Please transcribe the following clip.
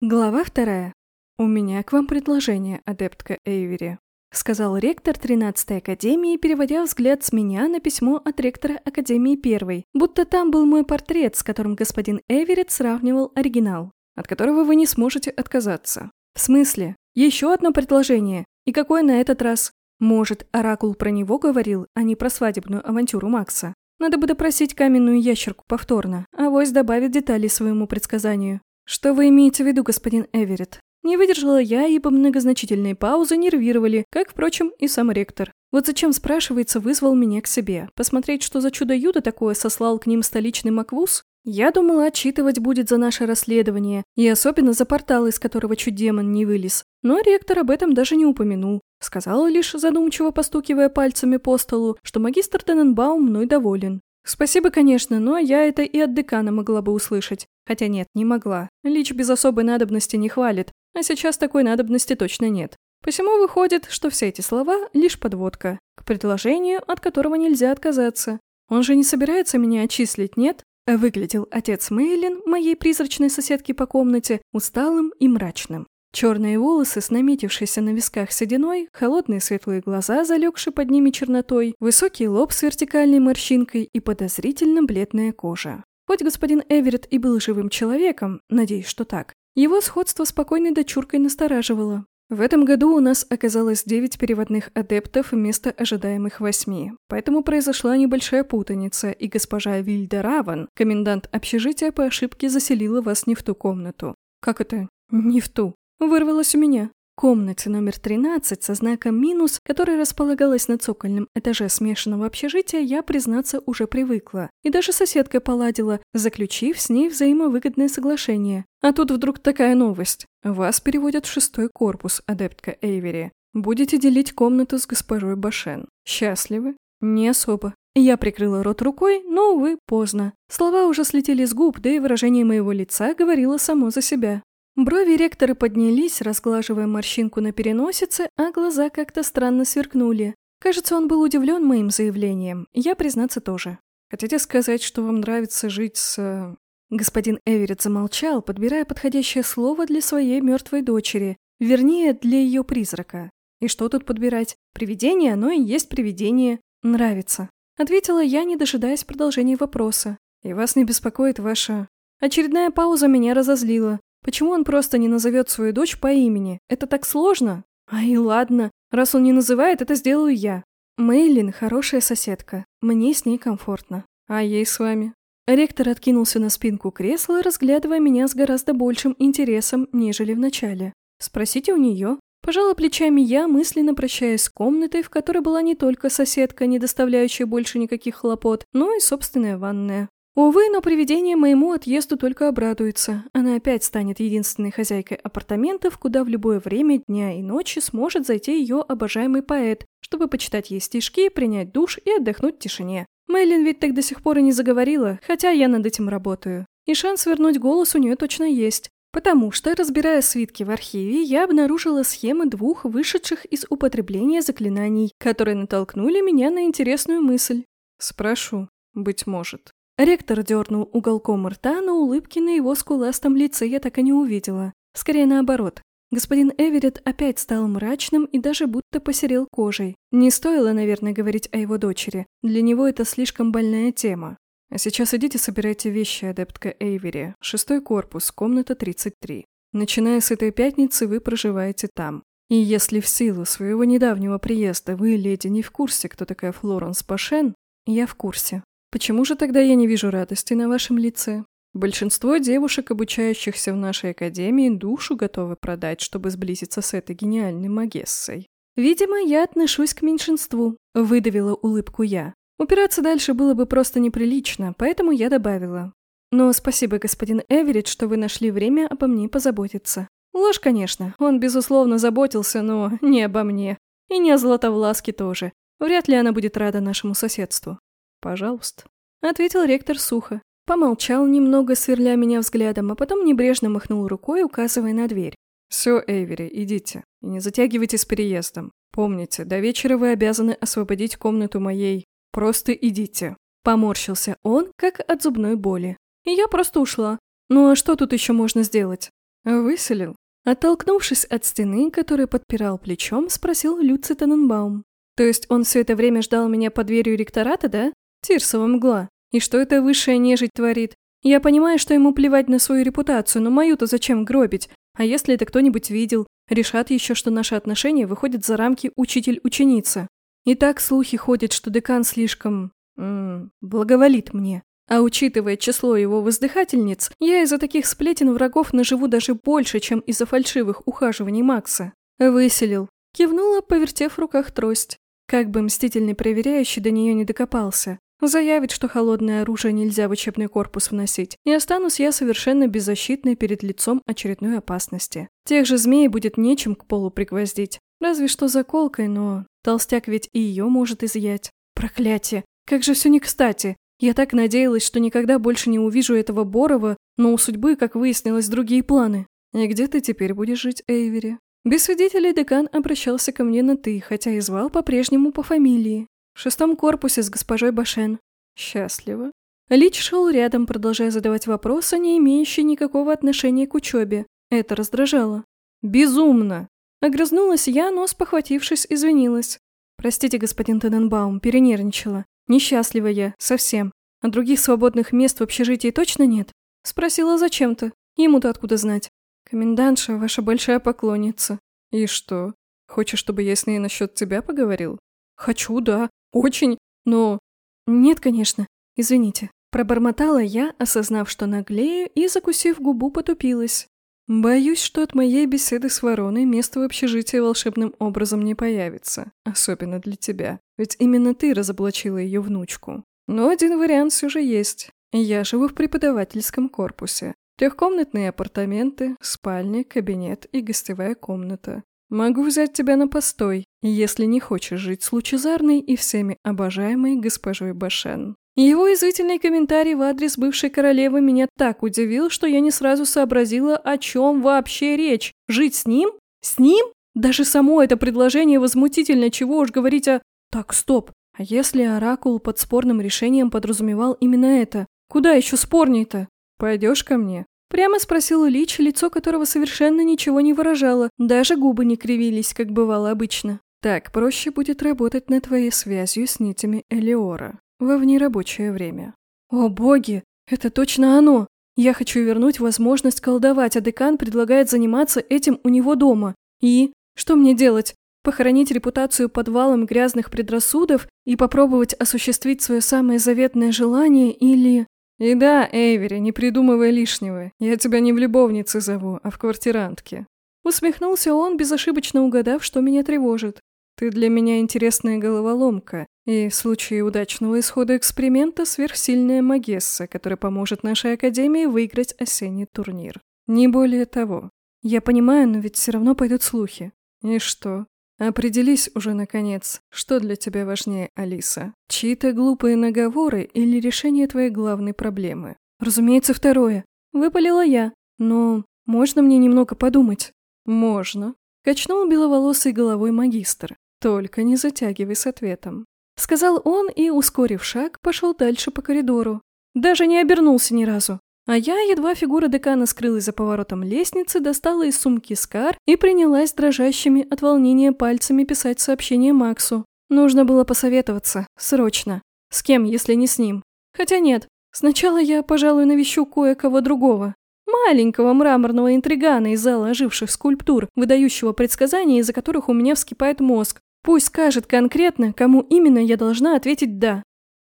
Глава вторая. «У меня к вам предложение, адептка Эйвери», — сказал ректор 13-й Академии, переводя взгляд с меня на письмо от ректора Академии 1 будто там был мой портрет, с которым господин Эверетт сравнивал оригинал, от которого вы не сможете отказаться. В смысле? Еще одно предложение? И какое на этот раз? Может, Оракул про него говорил, а не про свадебную авантюру Макса? Надо бы допросить каменную ящерку повторно, а вось добавит детали своему предсказанию. «Что вы имеете в виду, господин Эверетт?» Не выдержала я, ибо многозначительные паузы нервировали, как, впрочем, и сам ректор. Вот зачем, спрашивается, вызвал меня к себе? Посмотреть, что за чудо-юдо такое сослал к ним столичный Маквуз? Я думала, отчитывать будет за наше расследование, и особенно за портал, из которого чуть демон не вылез. Но ректор об этом даже не упомянул. Сказал лишь, задумчиво постукивая пальцами по столу, что магистр Тененбаум мной доволен. Спасибо, конечно, но я это и от декана могла бы услышать. Хотя нет, не могла. Лич без особой надобности не хвалит, а сейчас такой надобности точно нет. Посему выходит, что все эти слова – лишь подводка, к предложению, от которого нельзя отказаться. Он же не собирается меня отчислить, нет? Выглядел отец Мейлин, моей призрачной соседки по комнате, усталым и мрачным. Черные волосы с наметившейся на висках сединой, холодные светлые глаза, залегшие под ними чернотой, высокий лоб с вертикальной морщинкой и подозрительно бледная кожа. Хоть господин Эверетт и был живым человеком, надеюсь, что так, его сходство с покойной дочуркой настораживало. В этом году у нас оказалось девять переводных адептов вместо ожидаемых восьми, поэтому произошла небольшая путаница, и госпожа Вильда Раван, комендант общежития, по ошибке заселила вас не в ту комнату. Как это? Не в ту. Вырвалось у меня. Комнате номер 13 со знаком минус, которая располагалась на цокольном этаже смешанного общежития, я, признаться, уже привыкла. И даже соседка поладила, заключив с ней взаимовыгодное соглашение. А тут вдруг такая новость. Вас переводят в шестой корпус, адептка Эйвери. Будете делить комнату с госпожой Башен. Счастливы? Не особо. Я прикрыла рот рукой, но, увы, поздно. Слова уже слетели с губ, да и выражение моего лица говорило само за себя. Брови ректора поднялись, разглаживая морщинку на переносице, а глаза как-то странно сверкнули. Кажется, он был удивлен моим заявлением. Я, признаться, тоже. Хотите сказать, что вам нравится жить с... Господин Эверетт замолчал, подбирая подходящее слово для своей мертвой дочери, вернее, для ее призрака. И что тут подбирать? Привидение, оно и есть привидение. Нравится. Ответила я, не дожидаясь продолжения вопроса. И вас не беспокоит ваша... Очередная пауза меня разозлила. Почему он просто не назовет свою дочь по имени? Это так сложно? Ай, ладно. Раз он не называет, это сделаю я. Мейлин хорошая соседка. Мне с ней комфортно. А ей с вами? Ректор откинулся на спинку кресла, разглядывая меня с гораздо большим интересом, нежели в начале. Спросите у нее. Пожала плечами я, мысленно прощаясь с комнатой, в которой была не только соседка, не доставляющая больше никаких хлопот, но и собственная ванная. Увы, но привидение моему отъезду только обрадуется. Она опять станет единственной хозяйкой апартаментов, куда в любое время дня и ночи сможет зайти ее обожаемый поэт, чтобы почитать ей стишки, принять душ и отдохнуть в тишине. Мэйлин ведь так до сих пор и не заговорила, хотя я над этим работаю. И шанс вернуть голос у нее точно есть. Потому что, разбирая свитки в архиве, я обнаружила схемы двух вышедших из употребления заклинаний, которые натолкнули меня на интересную мысль. Спрошу, быть может. Ректор дернул уголком рта, но улыбки на его скуластом лице я так и не увидела. Скорее наоборот. Господин Эверетт опять стал мрачным и даже будто посерел кожей. Не стоило, наверное, говорить о его дочери. Для него это слишком больная тема. А сейчас идите собирайте вещи, адептка Эйвери. Шестой корпус, комната 33. Начиная с этой пятницы вы проживаете там. И если в силу своего недавнего приезда вы, леди, не в курсе, кто такая Флоренс Пашен, я в курсе. Почему же тогда я не вижу радости на вашем лице? Большинство девушек, обучающихся в нашей академии, душу готовы продать, чтобы сблизиться с этой гениальной магессой. Видимо, я отношусь к меньшинству, выдавила улыбку я. Упираться дальше было бы просто неприлично, поэтому я добавила. Но спасибо, господин Эверетт, что вы нашли время обо мне позаботиться. Ложь, конечно, он, безусловно, заботился, но не обо мне. И не о Златовласке тоже. Вряд ли она будет рада нашему соседству. «Пожалуйста», — ответил ректор сухо. Помолчал немного, сверля меня взглядом, а потом небрежно махнул рукой, указывая на дверь. «Все, Эйвери, идите. И не затягивайте с переездом. Помните, до вечера вы обязаны освободить комнату моей. Просто идите». Поморщился он, как от зубной боли. И я просто ушла. Ну а что тут еще можно сделать? Выселил. Оттолкнувшись от стены, которую подпирал плечом, спросил Люци Таненбаум. То есть он все это время ждал меня под дверью ректората, да? Тирсова мгла. И что это высшая нежить творит? Я понимаю, что ему плевать на свою репутацию, но мою-то зачем гробить? А если это кто-нибудь видел? Решат еще, что наши отношения выходят за рамки учитель-ученица. И так слухи ходят, что декан слишком... М благоволит мне. А учитывая число его воздыхательниц, я из-за таких сплетен врагов наживу даже больше, чем из-за фальшивых ухаживаний Макса. Выселил. Кивнула, повертев в руках трость. Как бы мстительный проверяющий до нее не докопался. Заявит, что холодное оружие нельзя в учебный корпус вносить, и останусь я совершенно беззащитной перед лицом очередной опасности. Тех же змей будет нечем к полу пригвоздить. Разве что заколкой, но толстяк ведь и ее может изъять. Проклятие! Как же все не кстати! Я так надеялась, что никогда больше не увижу этого Борова, но у судьбы, как выяснилось, другие планы. И где ты теперь будешь жить, Эйвери? Без свидетелей декан обращался ко мне на «ты», хотя и звал по-прежнему по фамилии. В шестом корпусе с госпожой Башен. Счастливо. Лич шел рядом, продолжая задавать вопросы, не имеющие никакого отношения к учебе. Это раздражало. «Безумно!» Огрызнулась я, но, спохватившись, извинилась. «Простите, господин Тененбаум, перенервничала. Несчастлива я, совсем. А других свободных мест в общежитии точно нет? Спросила зачем-то. Ему-то откуда знать? Комендантша ваша большая поклонница. И что? Хочешь, чтобы я с ней насчет тебя поговорил? Хочу, да. Очень. Но... Нет, конечно. Извините. Пробормотала я, осознав, что наглею, и, закусив губу, потупилась. Боюсь, что от моей беседы с вороной место в общежитии волшебным образом не появится, особенно для тебя, ведь именно ты разоблачила ее внучку. Но один вариант все же есть. Я живу в преподавательском корпусе. Трехкомнатные апартаменты, спальня, кабинет и гостевая комната. Могу взять тебя на постой, если не хочешь жить с лучезарной и всеми обожаемой госпожой Башен. Его извительный комментарий в адрес бывшей королевы меня так удивил, что я не сразу сообразила, о чем вообще речь. Жить с ним? С ним? Даже само это предложение возмутительно, чего уж говорить о... Так, стоп. А если Оракул под спорным решением подразумевал именно это? Куда еще спорней-то? Пойдешь ко мне? Прямо спросил Лич, лицо которого совершенно ничего не выражало, даже губы не кривились, как бывало обычно. Так, проще будет работать над твоей связью с нитями Элиора во внерабочее время. О боги, это точно оно! Я хочу вернуть возможность колдовать, а декан предлагает заниматься этим у него дома. И? Что мне делать? Похоронить репутацию подвалом грязных предрассудов и попробовать осуществить свое самое заветное желание или... И да, Эйвери, не придумывай лишнего. Я тебя не в любовнице зову, а в квартирантке. Усмехнулся он, безошибочно угадав, что меня тревожит. Ты для меня интересная головоломка, и в случае удачного исхода эксперимента сверхсильная Магесса, которая поможет нашей Академии выиграть осенний турнир. Не более того. Я понимаю, но ведь все равно пойдут слухи. И что? Определись уже, наконец, что для тебя важнее, Алиса? Чьи-то глупые наговоры или решение твоей главной проблемы? Разумеется, второе. Выпалила я. Но можно мне немного подумать? Можно. Качнул беловолосой головой магистр. «Только не затягивай с ответом», — сказал он и, ускорив шаг, пошел дальше по коридору. Даже не обернулся ни разу. А я, едва фигура декана скрылась за поворотом лестницы, достала из сумки скар и принялась дрожащими от волнения пальцами писать сообщение Максу. Нужно было посоветоваться. Срочно. С кем, если не с ним? Хотя нет. Сначала я, пожалуй, навещу кое-кого другого. Маленького мраморного интригана из зала оживших скульптур, выдающего предсказания, из-за которых у меня вскипает мозг. Пусть скажет конкретно, кому именно я должна ответить «да».